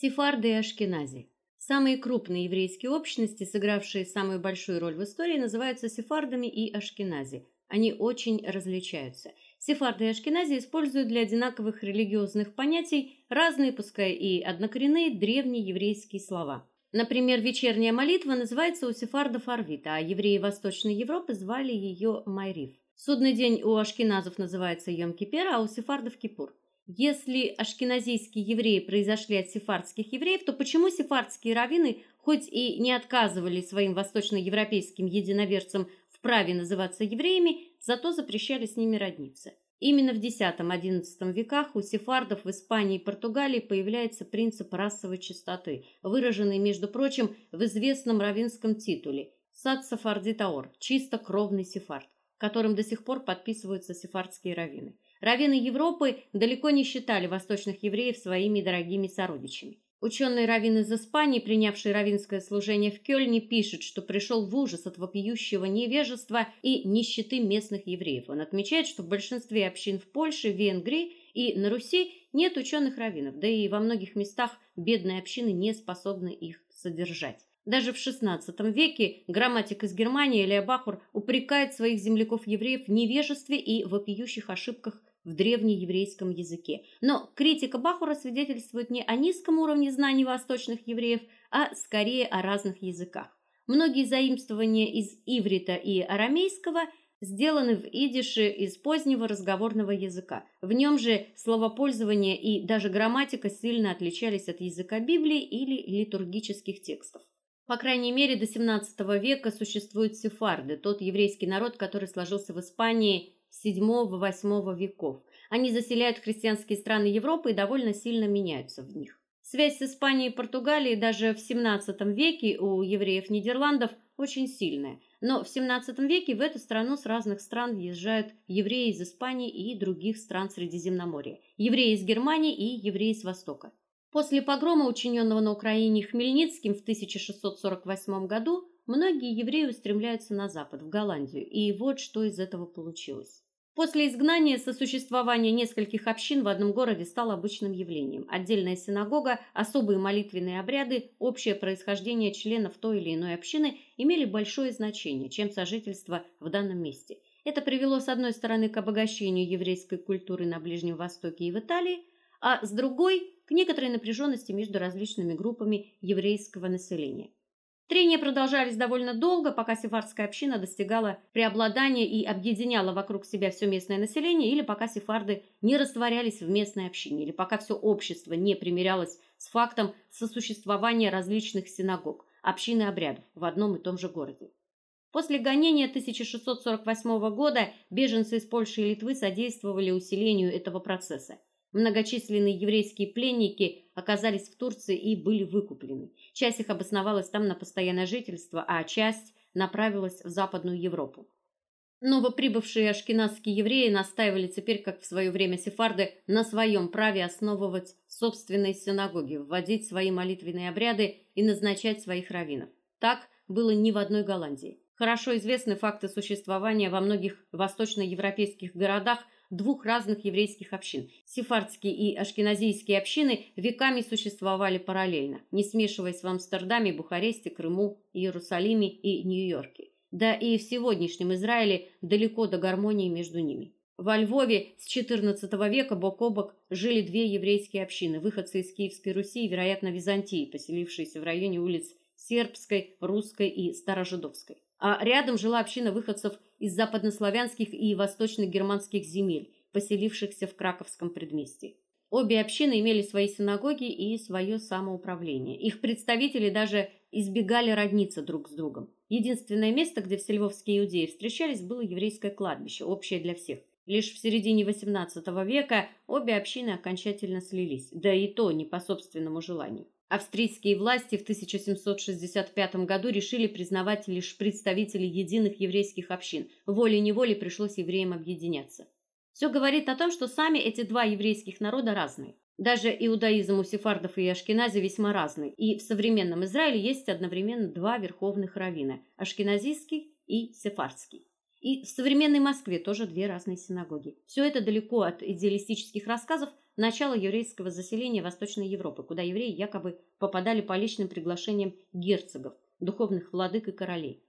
Сефарды и ашкенази. Самые крупные еврейские общности, сыгравшие самую большую роль в истории, называются сефардами и ашкенази. Они очень различаются. Сефарды и ашкенази используют для одинаковых религиозных понятий разные, пускай и однокоренные древние еврейские слова. Например, вечерняя молитва называется у сефардов арвит, а евреи Восточной Европы звали ее майриф. Судный день у ашкеназов называется Йом-Кипер, а у сефардов Кипур. Если ашкеназийские евреи произошли от сефардских евреев, то почему сефардские раввины, хоть и не отказывали своим восточноевропейским единоверцам в праве называться евреями, зато запрещали с ними родниться? Именно в X-XI веках у сефардов в Испании и Португалии появляется принцип расовой чистоты, выраженный, между прочим, в известном раввинском титуле Сад Сафарди Таор, чисто кровный сефард, которым до сих пор подписываются сефардские раввины. Раввины Европы далеко не считали восточных евреев своими дорогими сородичами. Ученый раввин из Испании, принявший раввинское служение в Кёльне, пишет, что пришел в ужас от вопиющего невежества и нищеты местных евреев. Он отмечает, что в большинстве общин в Польше, Венгрии и на Руси нет ученых раввинов, да и во многих местах бедные общины не способны их содержать. Даже в XVI веке грамматик из Германии Элия Бахур упрекает своих земляков-евреев в невежестве и вопиющих ошибках в древнееврейском языке. Но критика Бахура свидетельствует не о низком уровне знаний восточных евреев, а скорее о разных языках. Многие заимствования из иврита и арамейского сделаны в идише из позднего разговорного языка. В нем же словопользование и даже грамматика сильно отличались от языка Библии или литургических текстов. По крайней мере, до XVII века существуют сефарды, тот еврейский народ, который сложился в Испании VII-VIII веков. Они заселяют христианские страны Европы и довольно сильно меняются в них. Связь с Испанией и Португалией даже в XVII веке у евреев Нидерландов очень сильная. Но в XVII веке в эту страну с разных стран въезжают евреи из Испании и других стран Средиземноморья, евреи из Германии и евреи с Востока. После погрома, учиненного на Украине Хмельницким в 1648 году, многие евреи устремляются на запад, в Голландию, и вот что из этого получилось. После изгнания сосуществование нескольких общин в одном городе стало обычным явлением. Отдельная синагога, особые молитвенные обряды, общее происхождение членов той или иной общины имели большое значение, чем сожительство в данном месте. Это привело с одной стороны к обогащению еврейской культуры на Ближнем Востоке и в Италии, а с другой к некоторой напряженности между различными группами еврейского населения. Трения продолжались довольно долго, пока сефардская община достигала преобладания и объединяла вокруг себя все местное население, или пока сефарды не растворялись в местной общине, или пока все общество не примирялось с фактом сосуществования различных синагог, общин и обрядов в одном и том же городе. После гонения 1648 года беженцы из Польши и Литвы содействовали усилению этого процесса. Многочисленные еврейские пленники оказались в Турции и были выкуплены. Часть их обосновалась там на постоянное жительство, а часть направилась в Западную Европу. Новоприбывшие ашкеназские евреи настаивали теперь, как в свое время сефарды, на своем праве основывать собственные синагоги, вводить свои молитвенные обряды и назначать своих раввинов. Так было не в одной Голландии. Хорошо известны факты существования во многих восточноевропейских городах двух разных еврейских общин. Сефардские и ашкеназийские общины веками существовали параллельно, не смешиваясь в Амстердаме, Бухаресте, Крыму, Иерусалиме и Нью-Йорке. Да и в сегодняшнем Израиле далеко до гармонии между ними. Во Львове с XIV века бок о бок жили две еврейские общины, выходцы из Киевской Руси и, вероятно, Византии, поселившиеся в районе улиц Сербской, Русской и Старожидовской а рядом жила община выходцев из западнославянских и восточно-германских земель, поселившихся в Краковском предместье. Обе общины имели свои синагоги и свое самоуправление. Их представители даже избегали родниться друг с другом. Единственное место, где все львовские иудеи встречались, было еврейское кладбище, общее для всех. Лишь в середине XVIII века обе общины окончательно слились, да и то не по собственному желанию. Австрийские власти в 1765 году решили признавать лишь представителей единых еврейских общин. Волей-неволей пришлось евреям объединяться. Все говорит о том, что сами эти два еврейских народа разные. Даже иудаизм у сефардов и ашкенази весьма разный, и в современном Израиле есть одновременно два верховных раввина: ашкеназийский и сефардский. И в современной Москве тоже две разные синагоги. Все это далеко от идеалистических рассказов, начало еврейского заселения Восточной Европы, куда евреи якобы попадали по личным приглашениям герцогов, духовных владык и королей.